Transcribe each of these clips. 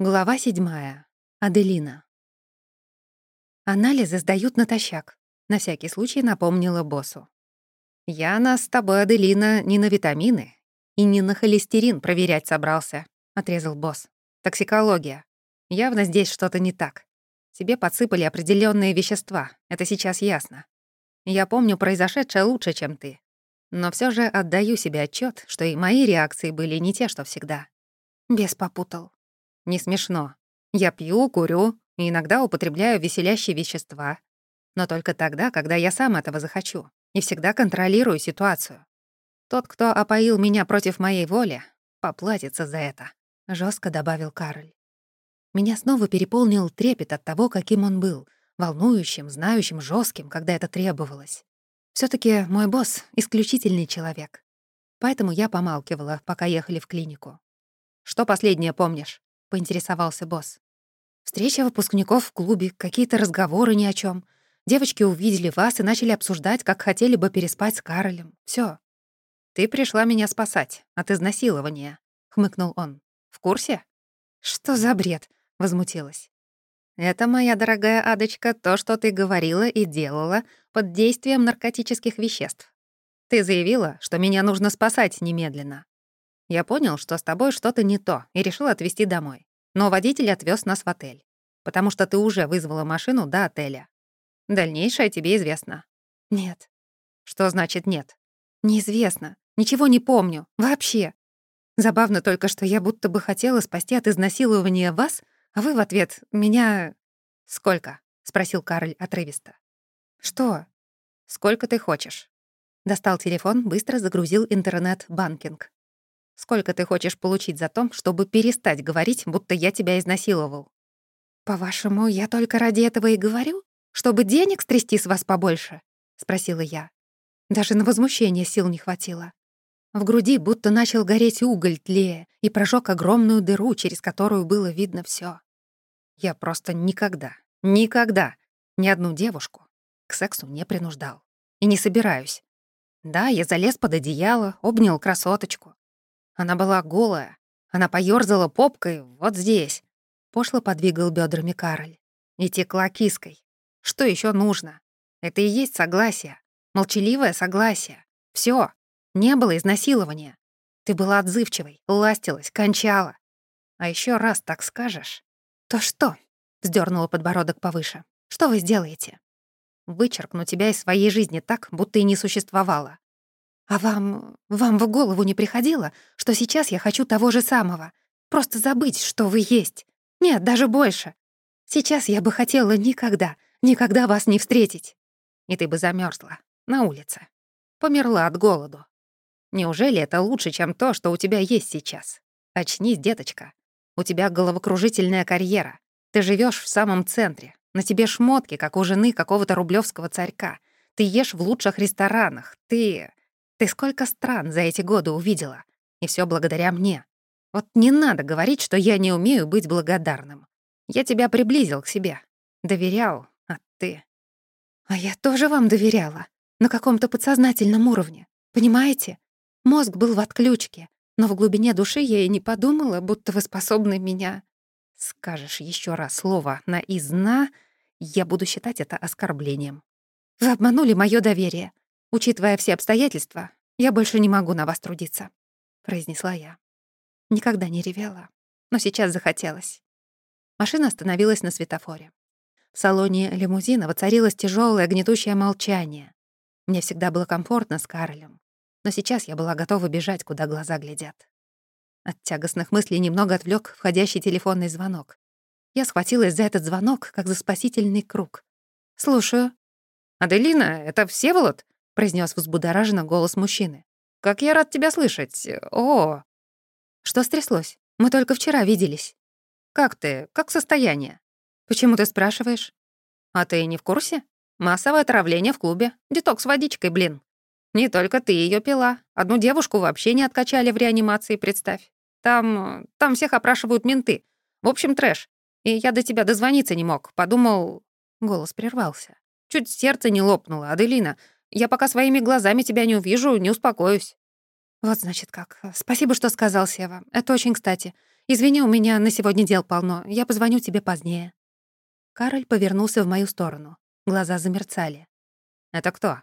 Глава седьмая. Аделина. Анализы сдают натощак. На всякий случай напомнила боссу. «Я нас с тобой, Аделина, не на витамины и не на холестерин проверять собрался», — отрезал босс. «Токсикология. Явно здесь что-то не так. Тебе подсыпали определенные вещества, это сейчас ясно. Я помню произошедшее лучше, чем ты. Но все же отдаю себе отчет, что и мои реакции были не те, что всегда». Бес попутал. Не смешно. Я пью, курю и иногда употребляю веселящие вещества. Но только тогда, когда я сам этого захочу. И всегда контролирую ситуацию. Тот, кто опоил меня против моей воли, поплатится за это», — жестко добавил Карль. Меня снова переполнил трепет от того, каким он был, волнующим, знающим, жестким, когда это требовалось. все таки мой босс — исключительный человек. Поэтому я помалкивала, пока ехали в клинику. «Что последнее помнишь?» — поинтересовался босс. «Встреча выпускников в клубе, какие-то разговоры ни о чем. Девочки увидели вас и начали обсуждать, как хотели бы переспать с Каролем. Все. «Ты пришла меня спасать от изнасилования», — хмыкнул он. «В курсе?» «Что за бред?» — возмутилась. «Это, моя дорогая Адочка, то, что ты говорила и делала под действием наркотических веществ. Ты заявила, что меня нужно спасать немедленно. Я понял, что с тобой что-то не то, и решил отвезти домой. Но водитель отвез нас в отель, потому что ты уже вызвала машину до отеля. Дальнейшее тебе известно. Нет. Что значит нет? Неизвестно. Ничего не помню. Вообще. Забавно только, что я будто бы хотела спасти от изнасилования вас, а вы в ответ меня... «Сколько?» — спросил Карль отрывисто. «Что?» «Сколько ты хочешь?» Достал телефон, быстро загрузил интернет-банкинг. Сколько ты хочешь получить за то, чтобы перестать говорить, будто я тебя изнасиловал? По-вашему, я только ради этого и говорю? Чтобы денег стрясти с вас побольше? Спросила я. Даже на возмущение сил не хватило. В груди будто начал гореть уголь тлея и прожег огромную дыру, через которую было видно все. Я просто никогда, никогда ни одну девушку к сексу не принуждал. И не собираюсь. Да, я залез под одеяло, обнял красоточку, она была голая. Она поёрзала попкой вот здесь. Пошло подвигал бедрами Кароль. И текла киской. Что еще нужно? Это и есть согласие. Молчаливое согласие. Все. Не было изнасилования. Ты была отзывчивой, ластилась, кончала. А еще раз так скажешь, то что? Вздернула подбородок повыше. Что вы сделаете? Вычеркну тебя из своей жизни так, будто и не существовало. А вам... вам в голову не приходило, что сейчас я хочу того же самого? Просто забыть, что вы есть. Нет, даже больше. Сейчас я бы хотела никогда, никогда вас не встретить. И ты бы замерзла на улице. Померла от голоду. Неужели это лучше, чем то, что у тебя есть сейчас? Очнись, деточка. У тебя головокружительная карьера. Ты живешь в самом центре. На тебе шмотки, как у жены какого-то рублевского царька. Ты ешь в лучших ресторанах. Ты... Ты сколько стран за эти годы увидела, и все благодаря мне. Вот не надо говорить, что я не умею быть благодарным. Я тебя приблизил к себе, доверял, а ты... А я тоже вам доверяла, на каком-то подсознательном уровне, понимаете? Мозг был в отключке, но в глубине души я и не подумала, будто вы способны меня... Скажешь еще раз слово на «изна», я буду считать это оскорблением. Вы обманули мое доверие. Учитывая все обстоятельства, я больше не могу на вас трудиться», — произнесла я. Никогда не ревела, но сейчас захотелось. Машина остановилась на светофоре. В салоне лимузина воцарилось тяжелое гнетущее молчание. Мне всегда было комфортно с Каролем, но сейчас я была готова бежать, куда глаза глядят. От тягостных мыслей немного отвлек входящий телефонный звонок. Я схватилась за этот звонок, как за спасительный круг. «Слушаю». «Аделина, это Всеволод?» Произнес взбудораженно голос мужчины. «Как я рад тебя слышать! О!» «Что стряслось? Мы только вчера виделись». «Как ты? Как состояние?» «Почему ты спрашиваешь?» «А ты не в курсе? Массовое отравление в клубе. Детокс водичкой, блин. Не только ты ее пила. Одну девушку вообще не откачали в реанимации, представь. Там... там всех опрашивают менты. В общем, трэш. И я до тебя дозвониться не мог. Подумал...» Голос прервался. Чуть сердце не лопнуло, Аделина. Я пока своими глазами тебя не увижу, не успокоюсь». «Вот, значит, как. Спасибо, что сказал Сева. Это очень кстати. Извини, у меня на сегодня дел полно. Я позвоню тебе позднее». Кароль повернулся в мою сторону. Глаза замерцали. «Это кто?»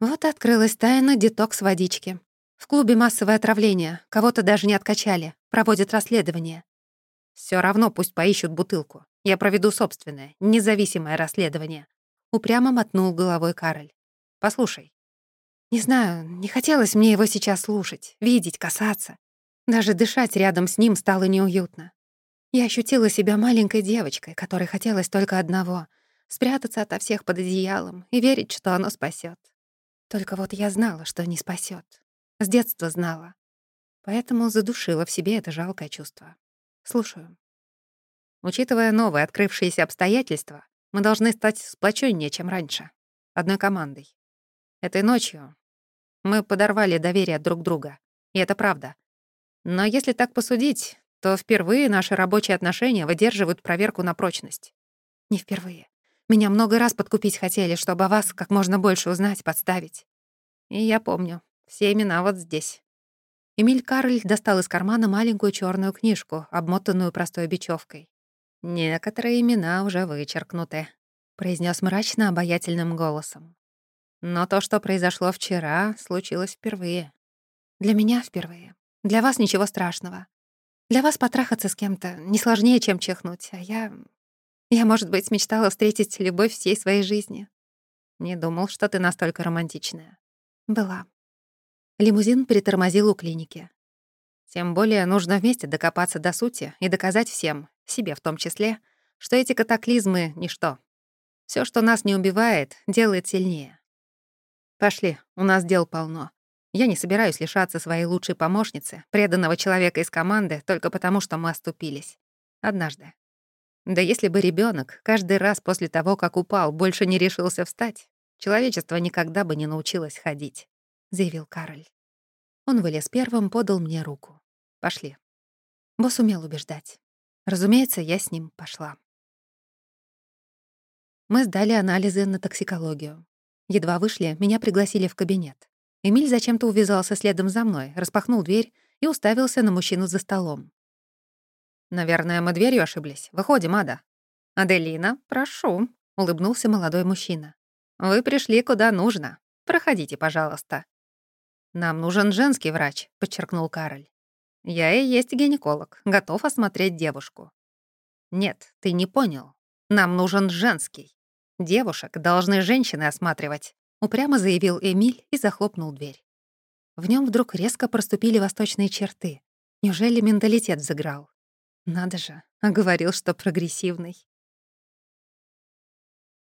Вот открылась тайна детокс водички. В клубе массовое отравление. Кого-то даже не откачали. Проводят расследование. Все равно пусть поищут бутылку. Я проведу собственное, независимое расследование. Упрямо мотнул головой Кароль. Послушай. Не знаю, не хотелось мне его сейчас слушать, видеть, касаться. Даже дышать рядом с ним стало неуютно. Я ощутила себя маленькой девочкой, которой хотелось только одного — спрятаться ото всех под одеялом и верить, что оно спасет. Только вот я знала, что не спасет. С детства знала. Поэтому задушила в себе это жалкое чувство. Слушаю. Учитывая новые открывшиеся обстоятельства, мы должны стать сплочённее, чем раньше. Одной командой. Этой ночью мы подорвали доверие друг друга. И это правда. Но если так посудить, то впервые наши рабочие отношения выдерживают проверку на прочность. Не впервые. Меня много раз подкупить хотели, чтобы вас как можно больше узнать, подставить. И я помню. Все имена вот здесь. Эмиль Карль достал из кармана маленькую черную книжку, обмотанную простой бечевкой. «Некоторые имена уже вычеркнуты», — произнес мрачно обаятельным голосом. «Но то, что произошло вчера, случилось впервые. Для меня впервые. Для вас ничего страшного. Для вас потрахаться с кем-то не сложнее, чем чихнуть, а я... Я, может быть, мечтала встретить любовь всей своей жизни. Не думал, что ты настолько романтичная. Была. Лимузин притормозил у клиники. Тем более нужно вместе докопаться до сути и доказать всем, себе в том числе, что эти катаклизмы — ничто. Все, что нас не убивает, делает сильнее. Пошли, у нас дел полно. Я не собираюсь лишаться своей лучшей помощницы, преданного человека из команды, только потому, что мы оступились. Однажды. Да если бы ребенок каждый раз после того, как упал, больше не решился встать, человечество никогда бы не научилось ходить», — заявил Кароль. Он вылез первым, подал мне руку. «Пошли». Босс умел убеждать. Разумеется, я с ним пошла. Мы сдали анализы на токсикологию. Едва вышли, меня пригласили в кабинет. Эмиль зачем-то увязался следом за мной, распахнул дверь и уставился на мужчину за столом. «Наверное, мы дверью ошиблись. Выходим, Ада». «Аделина, прошу», — улыбнулся молодой мужчина. «Вы пришли куда нужно. Проходите, пожалуйста». «Нам нужен женский врач», — подчеркнул Кароль. «Я и есть гинеколог, готов осмотреть девушку». «Нет, ты не понял. Нам нужен женский. Девушек должны женщины осматривать. Упрямо заявил Эмиль и захлопнул дверь. В нем вдруг резко проступили восточные черты. Неужели менталитет взыграл? Надо же, а говорил, что прогрессивный.